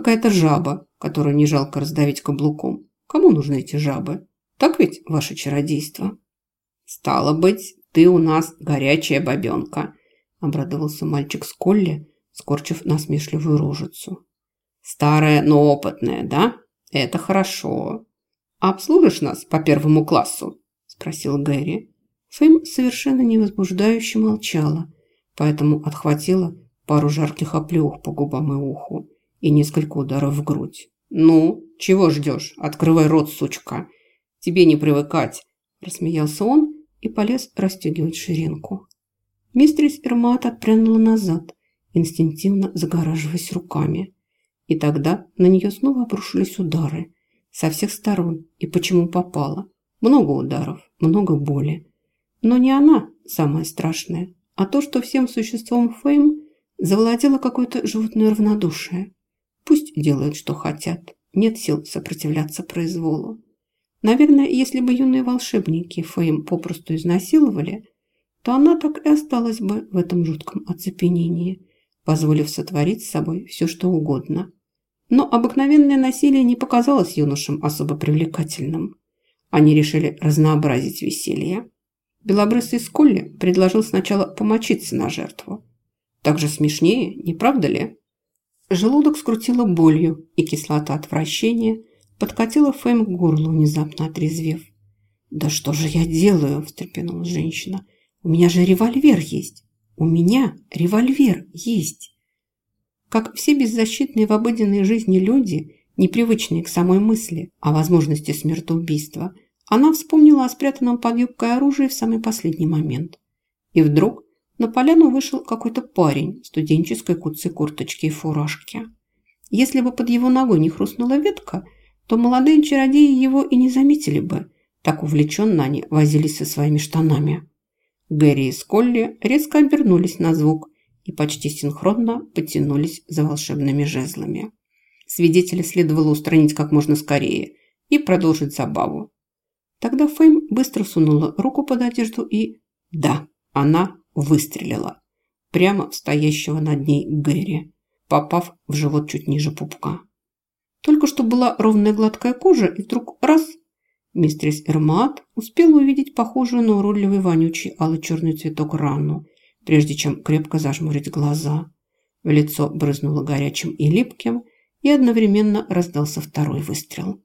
Какая-то жаба, которую не жалко раздавить каблуком. Кому нужны эти жабы? Так ведь ваше чародейство? Стало быть, ты у нас горячая бабенка, обрадовался мальчик с Колли, скорчив насмешливую рожицу. Старая, но опытная, да? Это хорошо. Обслужишь нас по первому классу? Спросил Гэри. Фэм совершенно невозбуждающе молчала, поэтому отхватила пару жарких оплеух по губам и уху и несколько ударов в грудь. «Ну, чего ждешь? Открывай рот, сучка! Тебе не привыкать!» Рассмеялся он и полез расстегивать ширинку. Мистрис Эрмат отпрянула назад, инстинктивно загораживаясь руками. И тогда на нее снова обрушились удары. Со всех сторон. И почему попало. Много ударов, много боли. Но не она самое страшное, а то, что всем существом Фейм завладело какое-то животное равнодушие. Пусть делают, что хотят. Нет сил сопротивляться произволу. Наверное, если бы юные волшебники Фейм попросту изнасиловали, то она так и осталась бы в этом жутком оцепенении, позволив сотворить с собой все, что угодно. Но обыкновенное насилие не показалось юношам особо привлекательным. Они решили разнообразить веселье. Белобрысый Сколли предложил сначала помочиться на жертву. Так же смешнее, не правда ли? Желудок скрутило болью, и кислота отвращения подкатила Фэм к горлу, внезапно отрезвев. «Да что же я делаю?» – встрепенулась женщина. «У меня же револьвер есть! У меня револьвер есть!» Как все беззащитные в обыденной жизни люди, непривычные к самой мысли о возможности смертоубийства, она вспомнила о спрятанном под юбкой оружии в самый последний момент. И вдруг на поляну вышел какой-то парень в студенческой куцы курточки и фуражке. Если бы под его ногой не хрустнула ветка, то молодые чародеи его и не заметили бы. Так увлеченно они возились со своими штанами. Гэри и Сколли резко обернулись на звук и почти синхронно потянулись за волшебными жезлами. Свидетеля следовало устранить как можно скорее и продолжить забаву. Тогда Фейм быстро сунула руку под одежду и... Да, она выстрелила прямо в стоящего над ней Гэри, попав в живот чуть ниже пупка. Только что была ровная гладкая кожа, и вдруг раз Мистрис Эрмат успела увидеть похожую на уродливый вонючий алый черный цветок рану, прежде чем крепко зажмурить глаза. В лицо брызнуло горячим и липким, и одновременно раздался второй выстрел.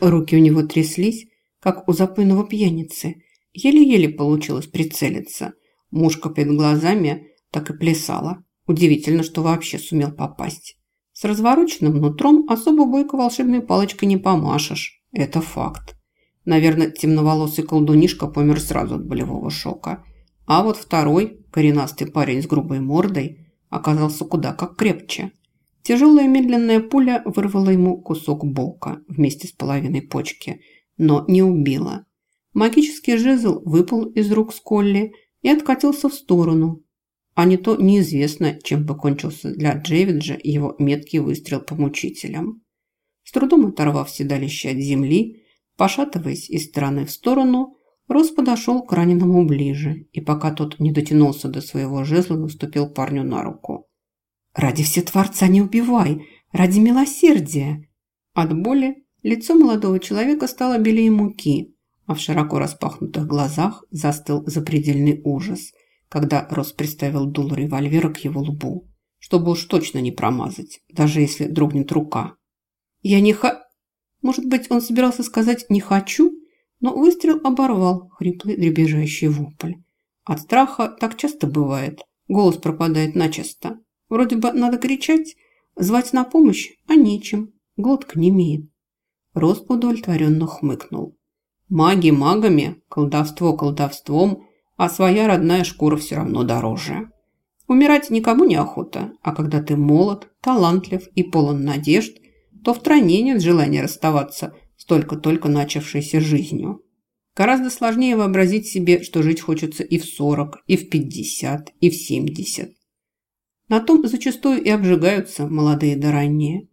Руки у него тряслись, как у запойного пьяницы. Еле-еле получилось прицелиться. Мушка перед глазами так и плясала. Удивительно, что вообще сумел попасть. С развороченным нутром особо бойко волшебной палочкой не помашешь. Это факт. Наверное, темноволосый колдунишка помер сразу от болевого шока. А вот второй, коренастый парень с грубой мордой, оказался куда как крепче – Тяжелая медленная пуля вырвала ему кусок бока вместе с половиной почки, но не убила. Магический жезл выпал из рук Сколли и откатился в сторону. А не то неизвестно, чем бы кончился для Джейвиджа его меткий выстрел по мучителям. С трудом оторвав седалище от земли, пошатываясь из стороны в сторону, Рос подошел к раненому ближе, и пока тот не дотянулся до своего жезла, наступил парню на руку. Ради Всетворца не убивай! Ради милосердия!» От боли лицо молодого человека стало белее муки, а в широко распахнутых глазах застыл запредельный ужас, когда Рос приставил дул револьвера к его лбу, чтобы уж точно не промазать, даже если дрогнет рука. «Я не ха...» Может быть, он собирался сказать «не хочу», но выстрел оборвал хриплый дребезжащий вопль. От страха так часто бывает, голос пропадает начисто. Вроде бы надо кричать, звать на помощь, а нечем. Глотка не имеет. Рост удовлетворенно хмыкнул. Маги магами, колдовство колдовством, а своя родная шкура все равно дороже. Умирать никому не охота, а когда ты молод, талантлив и полон надежд, то в втройне нет желания расставаться с только-только начавшейся жизнью. Гораздо сложнее вообразить себе, что жить хочется и в 40, и в 50, и в 70. На том зачастую и обжигаются молодые да ранние.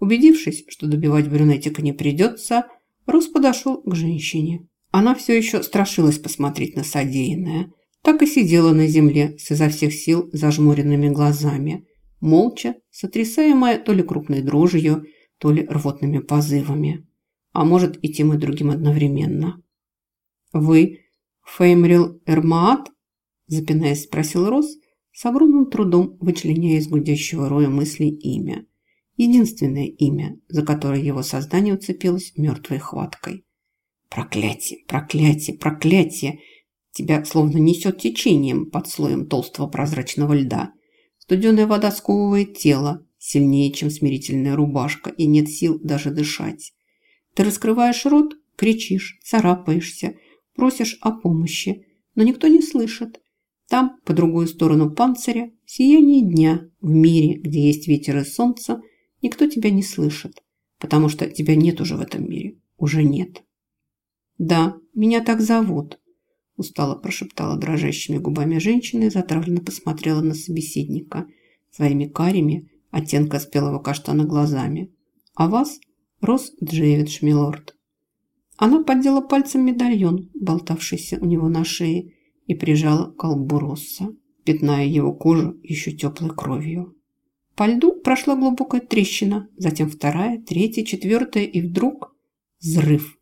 Убедившись, что добивать брюнетика не придется, Рус подошел к женщине. Она все еще страшилась посмотреть на содеянное. Так и сидела на земле с изо всех сил зажмуренными глазами, молча, сотрясаемая то ли крупной дрожью, то ли рвотными позывами. А может и тем и другим одновременно. «Вы Феймрил Эрмаат?» – запинаясь, спросил Рос, с огромным трудом вычленяя из гудящего роя мыслей имя. Единственное имя, за которое его создание уцепилось мертвой хваткой. «Проклятие! Проклятие! Проклятие!» Тебя словно несет течением под слоем толстого прозрачного льда. Студеная вода сковывает тело сильнее, чем смирительная рубашка, и нет сил даже дышать. Ты раскрываешь рот, кричишь, царапаешься, просишь о помощи, но никто не слышит. Там, по другую сторону панциря, сияние дня, в мире, где есть ветер и солнце, никто тебя не слышит, потому что тебя нет уже в этом мире, уже нет. Да, меня так зовут, устало прошептала дрожащими губами женщина и затравленно посмотрела на собеседника своими карими оттенка спелого каштана глазами. А вас Рос Джейвидж, милорд. Она поддела пальцем медальон, болтавшийся у него на шее, и прижала к колбу Росса, пятная его кожу еще теплой кровью. По льду прошла глубокая трещина, затем вторая, третья, четвертая, и вдруг взрыв.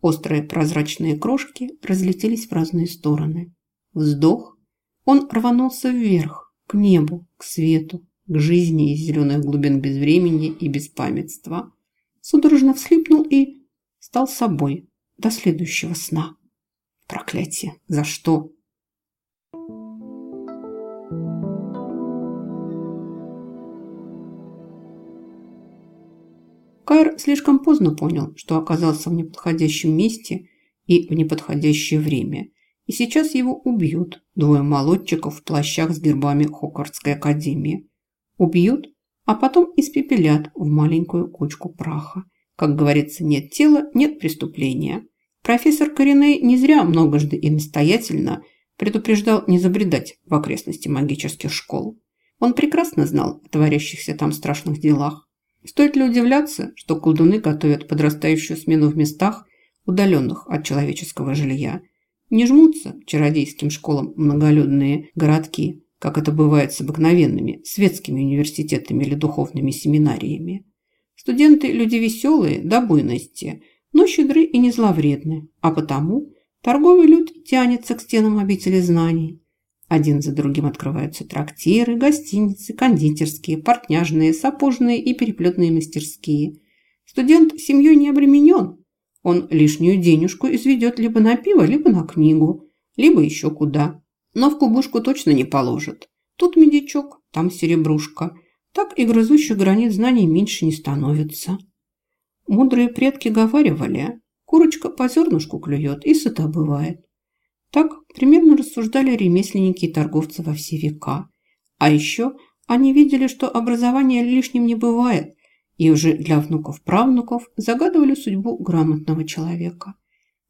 Острые прозрачные крошки разлетелись в разные стороны. Вздох. Он рванулся вверх, к небу, к свету, к жизни из зеленых глубин безвремени и беспамятства. Судорожно всхлипнул и стал собой до следующего сна. Проклятие! За что? Кайр слишком поздно понял, что оказался в неподходящем месте и в неподходящее время. И сейчас его убьют двое молодчиков в плащах с гербами Хоквардской академии. Убьют, а потом испепелят в маленькую кучку праха. Как говорится, нет тела, нет преступления. Профессор Кореней не зря многожды и настоятельно предупреждал не забредать в окрестности магических школ. Он прекрасно знал о творящихся там страшных делах Стоит ли удивляться, что колдуны готовят подрастающую смену в местах, удаленных от человеческого жилья? Не жмутся чародейским школам многолюдные городки, как это бывает с обыкновенными светскими университетами или духовными семинариями. Студенты – люди веселые, до буйности, но щедры и не зловредны, а потому торговый люд тянется к стенам обители знаний, один за другим открываются трактиры, гостиницы, кондитерские, портняжные, сапожные и переплетные мастерские. Студент семьей не обременен. Он лишнюю денежку изведет либо на пиво, либо на книгу, либо еще куда. Но в кубышку точно не положит. Тут медичок, там серебрушка. Так и грызущих гранит знаний меньше не становится. Мудрые предки говаривали, курочка по зернышку клюет и сыта бывает. Так примерно рассуждали ремесленники и торговцы во все века. А еще они видели, что образование лишним не бывает, и уже для внуков-правнуков загадывали судьбу грамотного человека.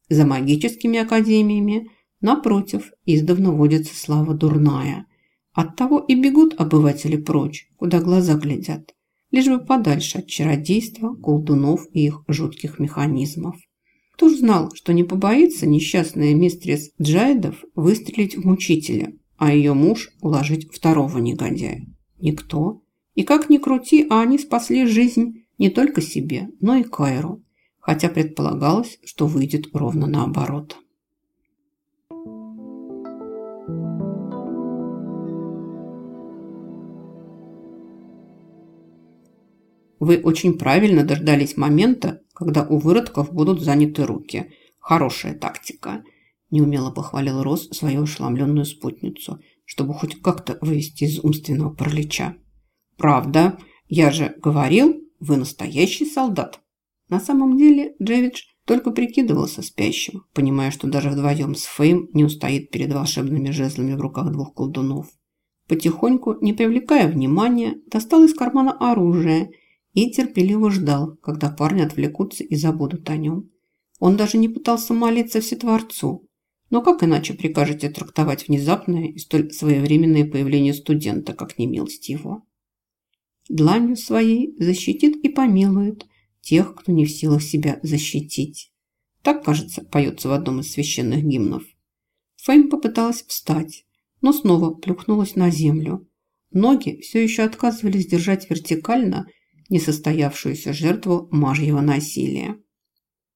За магическими академиями, напротив, издавна водится слава дурная. Оттого и бегут обыватели прочь, куда глаза глядят, лишь бы подальше от чародейства, колдунов и их жутких механизмов. Кто ж знал, что не побоится несчастная мистрис Джайдов выстрелить в мучителя, а ее муж уложить второго негодяя? Никто. И как ни крути, а они спасли жизнь не только себе, но и Кайру, хотя предполагалось, что выйдет ровно наоборот. Вы очень правильно дождались момента, когда у выродков будут заняты руки. Хорошая тактика. Неумело похвалил Рос свою ошеломленную спутницу, чтобы хоть как-то вывести из умственного паралича. «Правда, я же говорил, вы настоящий солдат». На самом деле Джевидж только прикидывался спящим, понимая, что даже вдвоем с Фейм не устоит перед волшебными жезлами в руках двух колдунов. Потихоньку, не привлекая внимания, достал из кармана оружие – и терпеливо ждал, когда парни отвлекутся и забудут о нем. Он даже не пытался молиться Всетворцу. Но как иначе прикажете трактовать внезапное и столь своевременное появление студента, как не милость его? Дланью своей защитит и помилует тех, кто не в силах себя защитить. Так, кажется, поется в одном из священных гимнов. Фейм попыталась встать, но снова плюхнулась на землю. Ноги все еще отказывались держать вертикально несостоявшуюся жертву мажьего насилия.